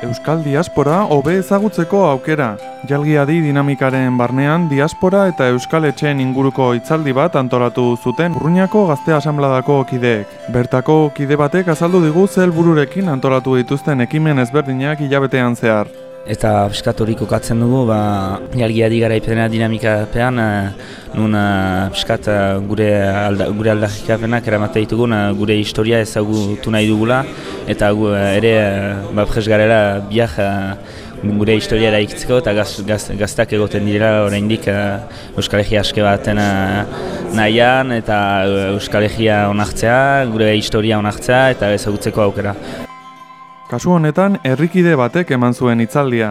Euskal Diaspora hobe ezagutzeko aukera. Jalgiadi dinamikaren barnean diaspora eta euskal etxeen inguruko hitzaldi bat antolatu zuten Urruñako Gazte Asambladako kideek. Bertako kide batek azaldu digu zel bururekin antolatu dituzten ekimen ezberdinak hilabetean zehar. Eta piskat hori kokatzen dugu, ba, jalgiadi gara ipetena dinamikapean, e, nun e, e, gure, alda, gure aldakikapenak eramate ditugun, gure historia ezagutu nahi dugula, eta gu, ere ba, presgarela biak gure historia ikitzeko eta gaz, gaz, gaztak egoten direla oraindik Euskal Herria aske baten nahian eta Euskal Herria onartzea, gure historia onartzea eta ezagutzeko aukera. Kasu honetan, herrikide batek eman zuen hitzaldia.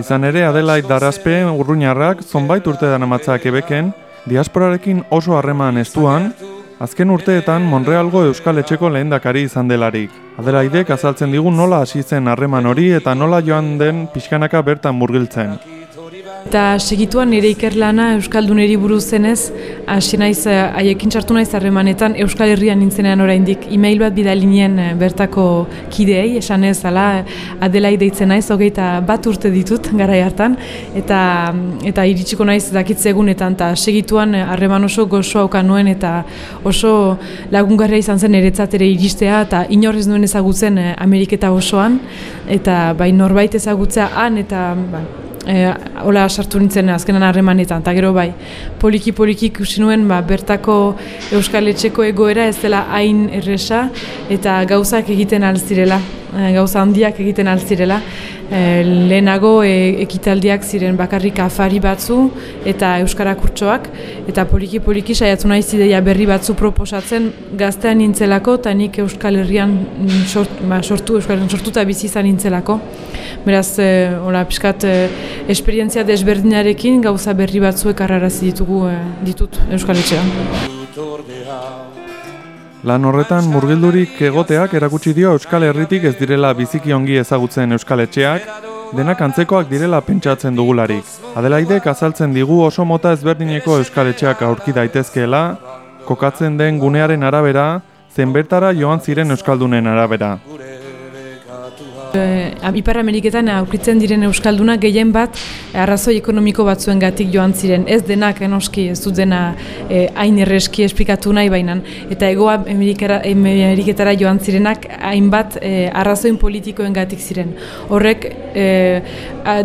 Izan ere, Adelait Darazpe urruñarrak zonbait urte danamatzak ebeken, diasporarekin oso harreman estuan, azken urteetan Monrealgo Euskal Etxeko lehendakari izan delarik. Adelaidek azaltzen digu nola hasi zen harreman hori eta nola joan den pixkanaka bertan murgiltzen. Eta segituan nire ikerlana Euskalduneri buruz zenez, hasi naiz, eh, haiekin sartu naiz harremanetan Euskal Herrian nintzenean oraindik. E-mail bat bidalinien eh, bertako kideei, esan ez, ala, adelai deitzen naiz, hogeita bat urte ditut gara hartan, eta, eta iritsiko naiz dakitze egunetan, eta segituan eh, harreman oso gozoa aukan nuen, eta oso lagungarria izan zen eretzat ere iristea, eta inorrez nuen ezagutzen Ameriketa osoan, eta bai norbait ezagutzea han, eta ba, e, hola sartu nintzen azkenan harremanetan, eta gero bai, poliki-poliki ikusi nuen ba, bertako Euskal Etxeko egoera ez dela hain erresa, eta gauzak egiten alzirela, e, gauza handiak egiten alzirela. E, lehenago e, ekitaldiak ziren bakarrik afari batzu eta euskara kurtsoak eta poliki poliki saiatu nahi zideia berri batzu proposatzen gaztean nintzelako eta nik euskal herrian sort, ba, sortu euskal herrian sortuta bizi izan nintzelako beraz e, hola pixkat e, esperientzia desberdinarekin gauza berri batzuek arrarazi ditugu e, ditut euskal etxean Lan horretan murgildurik egoteak erakutsi dio Euskal Herritik ez direla biziki ongi ezagutzen Euskal Etxeak, denak antzekoak direla pentsatzen dugularik. Adelaidek azaltzen digu oso mota ezberdineko Euskal Etxeak aurki daitezkeela, kokatzen den gunearen arabera, zenbertara joan ziren Euskaldunen arabera. Ipar Ameriketan aurkitzen diren Euskalduna gehien bat arrazoi ekonomiko batzuen gatik joan ziren. Ez denak enoski ez dut dena e, hain erreski esplikatu nahi bainan. Eta egoa Ameriketara joan zirenak hainbat e, arrazoin politikoen gatik ziren. Horrek e,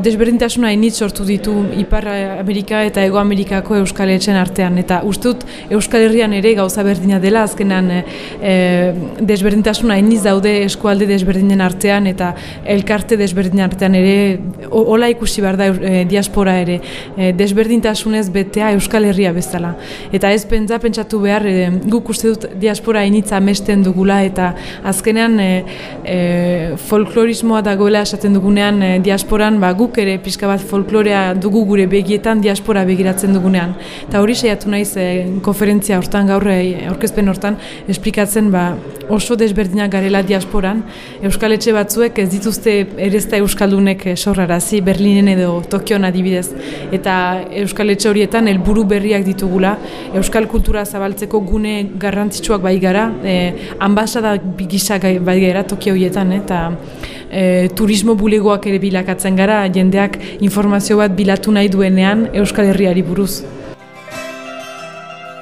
desberdintasuna hainit sortu ditu Ipar Amerika eta Ego Amerikako Euskal Etxen artean. Eta ustut Euskal Herrian ere gauza berdina dela azkenan e, desberdintasuna hainiz daude eskualde desberdinen artean eta elkarte desberdin artean ere hola ikusi behar da e, diaspora ere e, desberdintasunez betea Euskal Herria bezala. Eta ez pentsa pentsatu behar e, guk uste dut diaspora initza amesten dugula eta azkenean e, e, folklorismoa dagoela esaten dugunean e, diasporan ba, guk ere pixka bat folklorea dugu gure begietan diaspora begiratzen dugunean. Eta hori saiatu naiz e, konferentzia hortan gaur aurkezpen hortan esplikatzen ba, oso desberdinak garela diasporan. Euskal Etxe batzuek ez dituzte erezta Euskaldunek eh, sorrarazi Berlinen edo Tokion adibidez. Eta Euskal Etxe horietan helburu berriak ditugula, Euskal Kultura zabaltzeko gune garrantzitsuak bai gara, e, ambasada gisa bai gara Tokio horietan, eta e, turismo bulegoak ere bilakatzen gara, jendeak informazio bat bilatu nahi duenean Euskal Herriari buruz.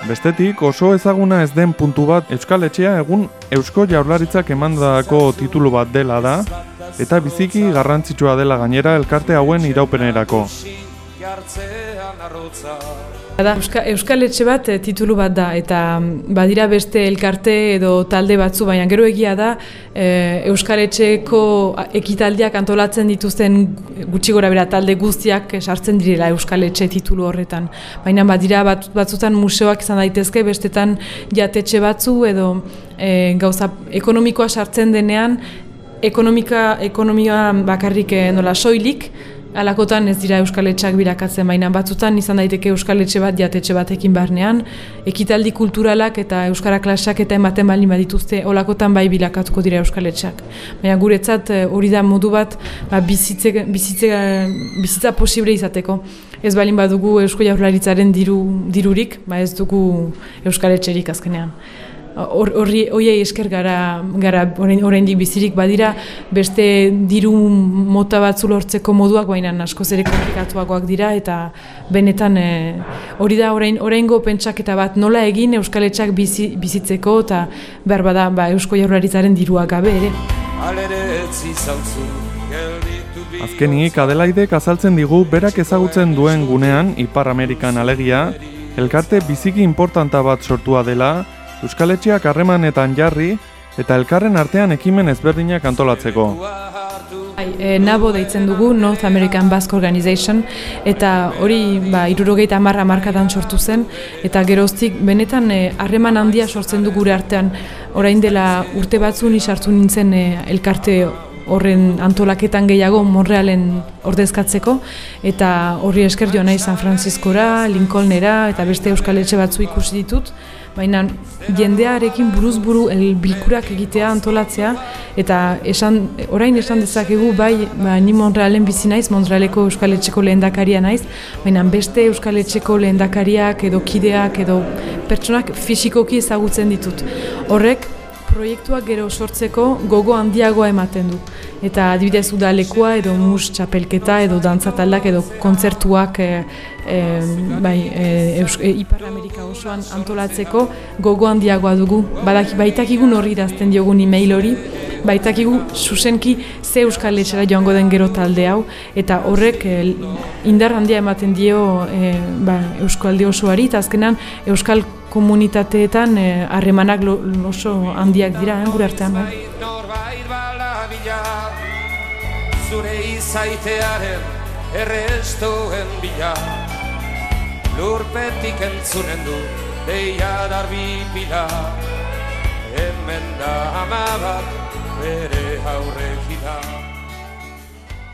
Bestetik, oso ezaguna ez den puntu bat Euskal Etxea egun Eusko Jaurlaritzak emandako titulu bat dela da, eta biziki garrantzitsua dela gainera elkarte hauen iraupenerako. Da, Euskal Etxe bat eh, titulu bat da, eta mm, badira beste elkarte edo talde batzu, baina gero egia da e, Euskal Etxeko ekitaldiak antolatzen dituzten gutxi gora bera talde guztiak sartzen direla Euskal Etxe titulu horretan. Baina badira bat, batzutan museoak izan daitezke, bestetan jatetxe batzu edo e, gauza ekonomikoa sartzen denean ekonomika, ekonomia bakarrik eh, nola soilik, alakotan ez dira euskaletxak birakatzen, baina batzutan izan daiteke euskaletxe bat jatetxe batekin barnean, ekitaldi kulturalak eta euskara klasak eta ematen baldin badituzte olakotan bai bilakatuko dira euskaletxak. Baina guretzat eh, hori da modu bat ba, bizitze, bizitze, bizitza posible izateko. Ez balin badugu eusko jaurlaritzaren diru, dirurik, ba ez dugu euskaletxerik azkenean. Horri hoiei esker gara gara oraindik bizirik badira beste diru mota batzu lortzeko moduak baina asko ere komplikatuagoak dira eta benetan e, hori da orain oraingo pentsaketa bat nola egin euskaletxak bizi, bizitzeko eta behar bada ba, eusko jaurlaritzaren diruak gabe ere. Azkenik Adelaidek azaltzen digu berak ezagutzen duen gunean Ipar Amerikan alegia elkarte biziki importanta bat sortua dela Euskaletxeak harremanetan jarri eta elkarren artean ekimen ezberdinak antolatzeko. Bai, e, nabo deitzen dugu North American Basque Organization eta hori ba, irurogeita marra markadan sortu zen eta geroztik benetan e, harreman handia sortzen du gure artean orain dela urte batzun isartu nintzen e, elkarte horren antolaketan gehiago Montrealen ordezkatzeko eta horri esker joan nahi San Franciscora, Lincolnera eta beste euskal etxe batzu ikusi ditut baina jendearekin buruz buru bilkurak egitea antolatzea eta esan, orain esan dezakegu bai ba, ni Montrealen bizi naiz, Montrealeko Euskal Etxeko lehendakaria naiz, baina beste Euskal Etxeko lehendakariak edo kideak edo pertsonak fisikoki ezagutzen ditut. Horrek proiektuak gero sortzeko gogo handiagoa ematen du. Eta adibidez udalekua edo mus txapelketa edo dantzataldak edo kontzertuak e, e, bai, e, Ipar Amerika osoan antolatzeko gogo handiagoa dugu. Badak, baitakigun horri dazten diogun e-mail hori, baitakigu susenki ze euskal etxera joango den gero talde hau, eta horrek indar handia ematen dio e, ba, euskaldi osoari, eta azkenan euskal komunitateetan eh, harremanak eh, oso handiak dira, eh, gure artean. Eh? Zure izaitearen errestoen bila Lurpetik entzunen du deia darbi pila Hemen da ama bere haurrekin da